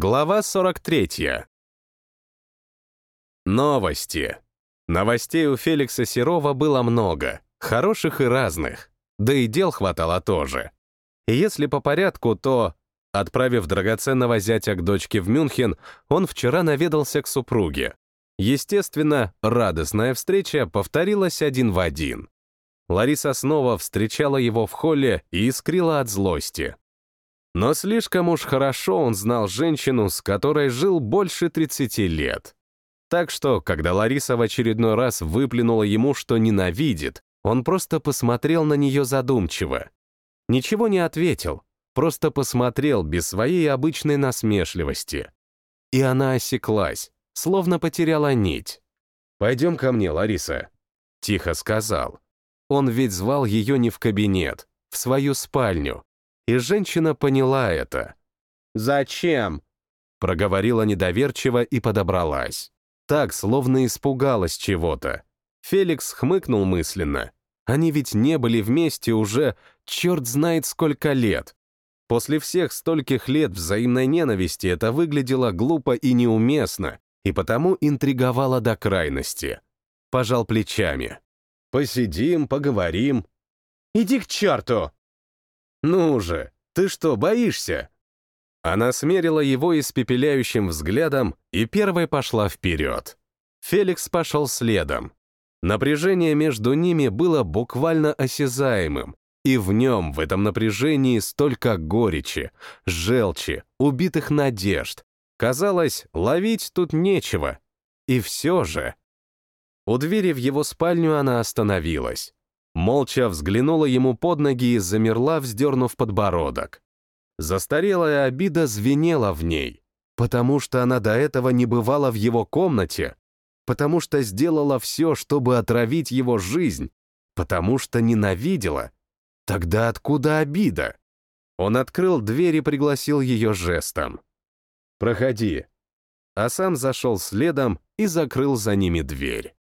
Глава 43. Новости. Новостей у Феликса Серова было много, хороших и разных, да и дел хватало тоже. И если по порядку, то, отправив драгоценного зятя к дочке в Мюнхен, он вчера наведался к супруге. Естественно, радостная встреча повторилась один в один. Лариса снова встречала его в холле и искрила от злости. Но слишком уж хорошо он знал женщину, с которой жил больше 30 лет. Так что, когда Лариса в очередной раз выплюнула ему, что ненавидит, он просто посмотрел на нее задумчиво. Ничего не ответил, просто посмотрел без своей обычной насмешливости. И она осеклась, словно потеряла нить. «Пойдем ко мне, Лариса», — тихо сказал. Он ведь звал ее не в кабинет, в свою спальню, и женщина поняла это. «Зачем?» Проговорила недоверчиво и подобралась. Так, словно испугалась чего-то. Феликс хмыкнул мысленно. Они ведь не были вместе уже черт знает сколько лет. После всех стольких лет взаимной ненависти это выглядело глупо и неуместно, и потому интриговало до крайности. Пожал плечами. «Посидим, поговорим». «Иди к черту!» «Ну же, ты что, боишься?» Она смерила его испепеляющим взглядом и первой пошла вперед. Феликс пошел следом. Напряжение между ними было буквально осязаемым, и в нем, в этом напряжении, столько горечи, желчи, убитых надежд. Казалось, ловить тут нечего. И все же... У двери в его спальню она остановилась. Молча взглянула ему под ноги и замерла, вздернув подбородок. Застарелая обида звенела в ней, потому что она до этого не бывала в его комнате, потому что сделала все, чтобы отравить его жизнь, потому что ненавидела. Тогда откуда обида? Он открыл дверь и пригласил ее жестом. «Проходи». А сам зашел следом и закрыл за ними дверь.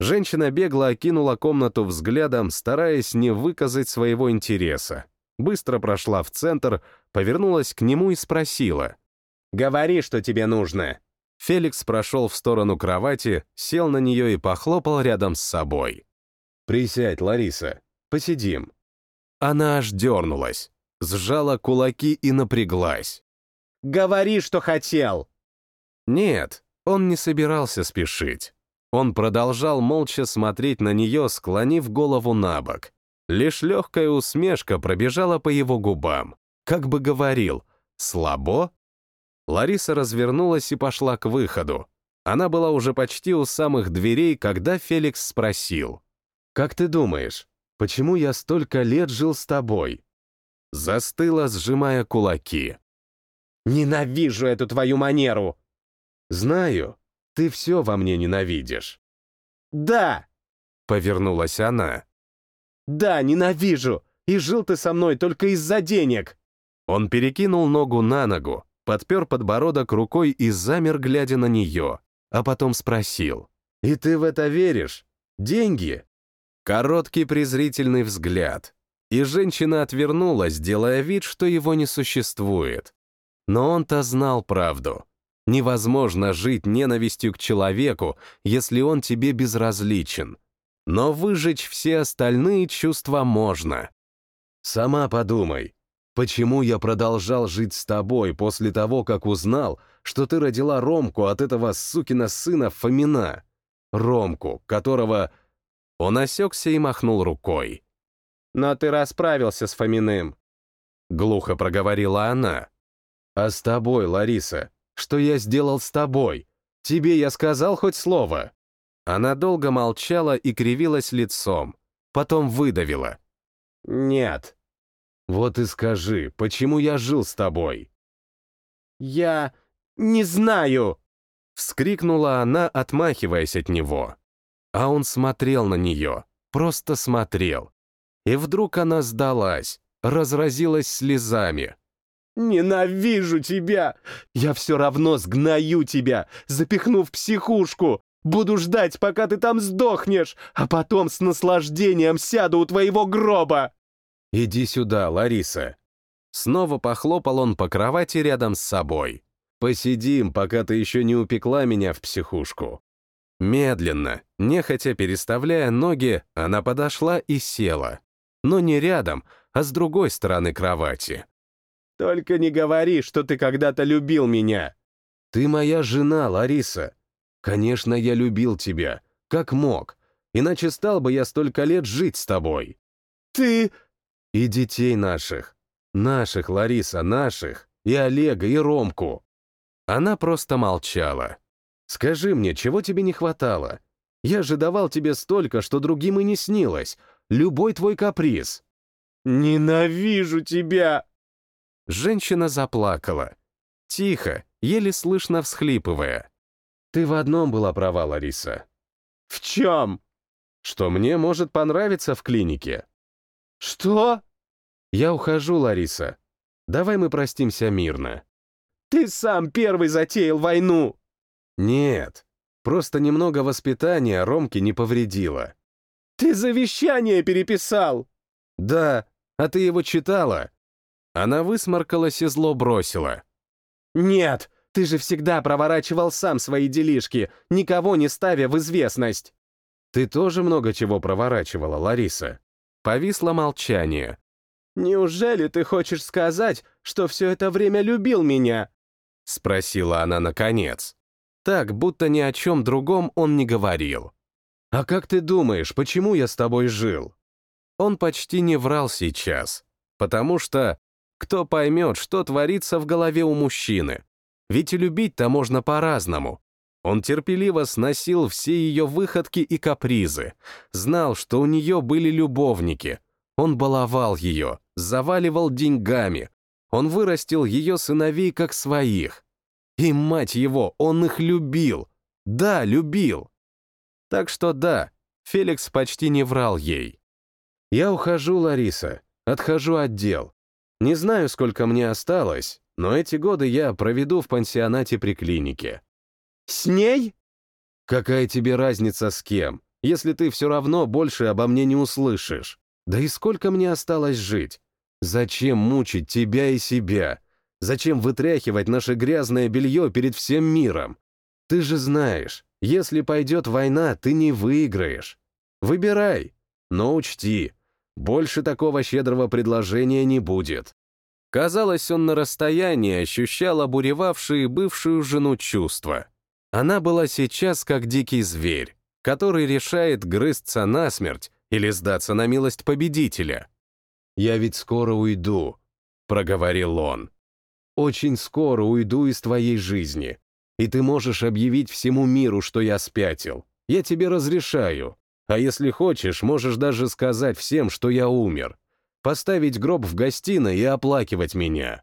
Женщина бегло окинула комнату взглядом, стараясь не выказать своего интереса. Быстро прошла в центр, повернулась к нему и спросила. «Говори, что тебе нужно». Феликс прошел в сторону кровати, сел на нее и похлопал рядом с собой. «Присядь, Лариса, посидим». Она аж дернулась, сжала кулаки и напряглась. «Говори, что хотел!» Нет, он не собирался спешить. Он продолжал молча смотреть на нее, склонив голову на бок. Лишь легкая усмешка пробежала по его губам. Как бы говорил, «Слабо?» Лариса развернулась и пошла к выходу. Она была уже почти у самых дверей, когда Феликс спросил. «Как ты думаешь, почему я столько лет жил с тобой?» Застыла, сжимая кулаки. «Ненавижу эту твою манеру!» «Знаю, ты все во мне ненавидишь». «Да!» — повернулась она. «Да, ненавижу! И жил ты со мной только из-за денег!» Он перекинул ногу на ногу, подпер подбородок рукой и замер, глядя на нее, а потом спросил. «И ты в это веришь? Деньги?» Короткий презрительный взгляд. И женщина отвернулась, делая вид, что его не существует. Но он-то знал правду. Невозможно жить ненавистью к человеку, если он тебе безразличен. Но выжечь все остальные чувства можно. Сама подумай, почему я продолжал жить с тобой после того, как узнал, что ты родила Ромку от этого сукина сына Фомина? Ромку, которого... Он осекся и махнул рукой. «Но ты расправился с Фоминым», — глухо проговорила она. «А с тобой, Лариса, что я сделал с тобой? Тебе я сказал хоть слово?» Она долго молчала и кривилась лицом, потом выдавила. «Нет». «Вот и скажи, почему я жил с тобой?» «Я не знаю!» Вскрикнула она, отмахиваясь от него. А он смотрел на нее, просто смотрел. И вдруг она сдалась, разразилась слезами. «Ненавижу тебя! Я все равно сгною тебя, запихну в психушку! Буду ждать, пока ты там сдохнешь, а потом с наслаждением сяду у твоего гроба!» «Иди сюда, Лариса!» Снова похлопал он по кровати рядом с собой. Посидим, пока ты еще не упекла меня в психушку. Медленно, нехотя переставляя ноги, она подошла и села. Но не рядом, а с другой стороны кровати. «Только не говори, что ты когда-то любил меня!» «Ты моя жена, Лариса. Конечно, я любил тебя, как мог, иначе стал бы я столько лет жить с тобой». «Ты...» «И детей наших. Наших, Лариса, наших. И Олега, и Ромку». Она просто молчала. «Скажи мне, чего тебе не хватало? Я же давал тебе столько, что другим и не снилось. Любой твой каприз». «Ненавижу тебя!» Женщина заплакала. Тихо, еле слышно всхлипывая. «Ты в одном была права, Лариса». «В чем?» «Что мне может понравиться в клинике». «Что?» «Я ухожу, Лариса. Давай мы простимся мирно». «Ты сам первый затеял войну!» «Нет, просто немного воспитания Ромке не повредило». «Ты завещание переписал!» «Да, а ты его читала?» Она высморкалась и зло бросила. «Нет, ты же всегда проворачивал сам свои делишки, никого не ставя в известность». «Ты тоже много чего проворачивала, Лариса». Повисло молчание. «Неужели ты хочешь сказать, что все это время любил меня?» Спросила она наконец. Так, будто ни о чем другом он не говорил. «А как ты думаешь, почему я с тобой жил?» Он почти не врал сейчас, потому что кто поймет, что творится в голове у мужчины? Ведь любить-то можно по-разному. Он терпеливо сносил все ее выходки и капризы, знал, что у нее были любовники. Он баловал ее, заваливал деньгами. Он вырастил ее сыновей как своих. И, мать его, он их любил. Да, любил. Так что да, Феликс почти не врал ей. «Я ухожу, Лариса, отхожу от дел. Не знаю, сколько мне осталось, но эти годы я проведу в пансионате при клинике». «С ней?» «Какая тебе разница с кем, если ты все равно больше обо мне не услышишь? Да и сколько мне осталось жить? Зачем мучить тебя и себя? Зачем вытряхивать наше грязное белье перед всем миром? Ты же знаешь, если пойдет война, ты не выиграешь. Выбирай, но учти, больше такого щедрого предложения не будет. Казалось, он на расстоянии ощущал обуревавшие бывшую жену чувства. Она была сейчас как дикий зверь, который решает грызться насмерть или сдаться на милость победителя. «Я ведь скоро уйду», — проговорил он. «Очень скоро уйду из твоей жизни, и ты можешь объявить всему миру, что я спятил. Я тебе разрешаю. А если хочешь, можешь даже сказать всем, что я умер. Поставить гроб в гостиной и оплакивать меня».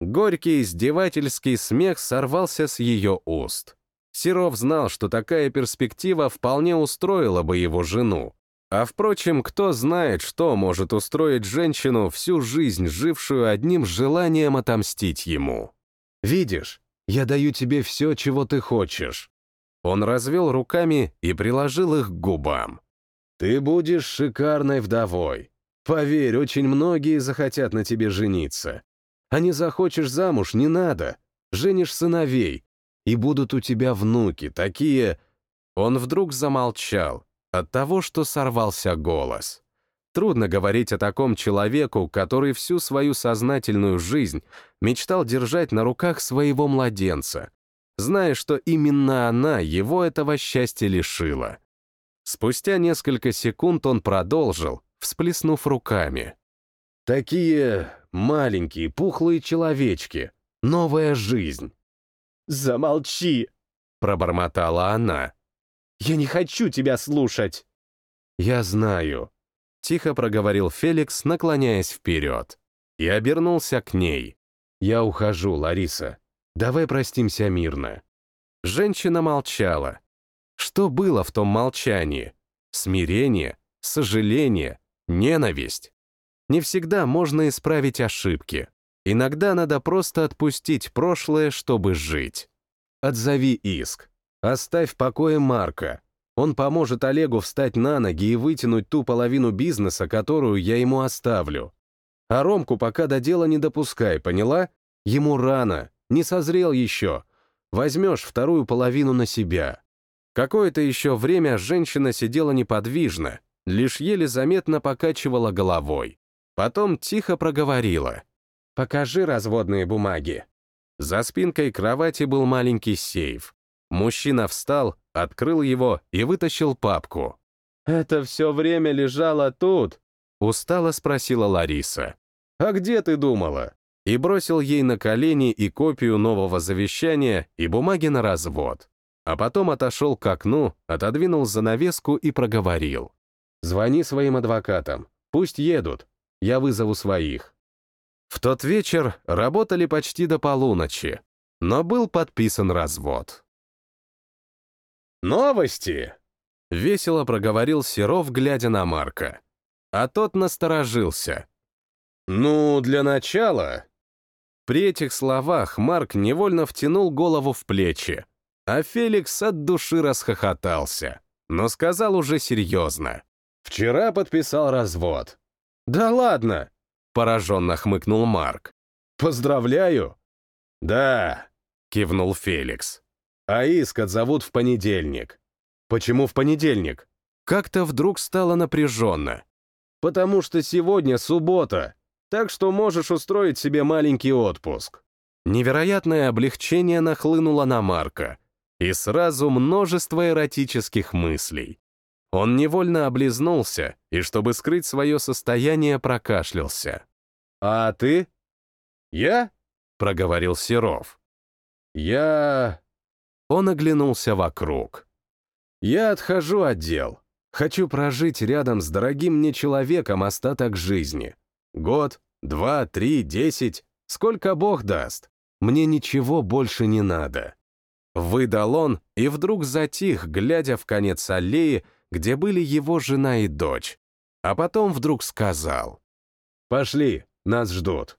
Горький издевательский смех сорвался с ее уст. Серов знал, что такая перспектива вполне устроила бы его жену. А впрочем, кто знает, что может устроить женщину, всю жизнь жившую одним желанием отомстить ему. «Видишь, я даю тебе все, чего ты хочешь. Он развел руками и приложил их к губам. «Ты будешь шикарной вдовой. Поверь, очень многие захотят на тебе жениться. А не захочешь замуж, не надо. Женишь сыновей, и будут у тебя внуки, такие...» Он вдруг замолчал от того, что сорвался голос. Трудно говорить о таком человеку, который всю свою сознательную жизнь мечтал держать на руках своего младенца, зная, что именно она его этого счастья лишила. Спустя несколько секунд он продолжил, всплеснув руками. «Такие маленькие, пухлые человечки. Новая жизнь». «Замолчи!» — пробормотала она. «Я не хочу тебя слушать!» «Я знаю», — тихо проговорил Феликс, наклоняясь вперед. И обернулся к ней. «Я ухожу, Лариса. Давай простимся мирно». Женщина молчала. Что было в том молчании? Смирение, сожаление, ненависть. Не всегда можно исправить ошибки. Иногда надо просто отпустить прошлое, чтобы жить. Отзови иск. Оставь в покое Марка. Он поможет Олегу встать на ноги и вытянуть ту половину бизнеса, которую я ему оставлю. А Ромку пока до дела не допускай, поняла? Ему рано, не созрел еще. Возьмешь вторую половину на себя. Какое-то еще время женщина сидела неподвижно, лишь еле заметно покачивала головой. Потом тихо проговорила. «Покажи разводные бумаги». За спинкой кровати был маленький сейф. Мужчина встал, открыл его и вытащил папку. «Это все время лежало тут?» — устало спросила Лариса. «А где ты думала?» И бросил ей на колени и копию нового завещания, и бумаги на развод. А потом отошел к окну, отодвинул занавеску и проговорил. «Звони своим адвокатам, пусть едут, я вызову своих». В тот вечер работали почти до полуночи, но был подписан развод. «Новости!» — весело проговорил Серов, глядя на Марка. А тот насторожился. «Ну, для начала...» При этих словах Марк невольно втянул голову в плечи, а Феликс от души расхохотался, но сказал уже серьезно. «Вчера подписал развод». «Да ладно!» — пораженно хмыкнул Марк. «Поздравляю!» «Да», — кивнул Феликс. А иск отзовут в понедельник. Почему в понедельник? Как-то вдруг стало напряженно. Потому что сегодня суббота, так что можешь устроить себе маленький отпуск. Невероятное облегчение нахлынуло на Марка. И сразу множество эротических мыслей. Он невольно облизнулся и, чтобы скрыть свое состояние, прокашлялся. «А ты?» «Я?» — проговорил Серов. «Я...» Он оглянулся вокруг. «Я отхожу от дел. Хочу прожить рядом с дорогим мне человеком остаток жизни. Год, два, три, десять, сколько Бог даст. Мне ничего больше не надо». Выдал он и вдруг затих, глядя в конец аллеи, где были его жена и дочь. А потом вдруг сказал. «Пошли, нас ждут».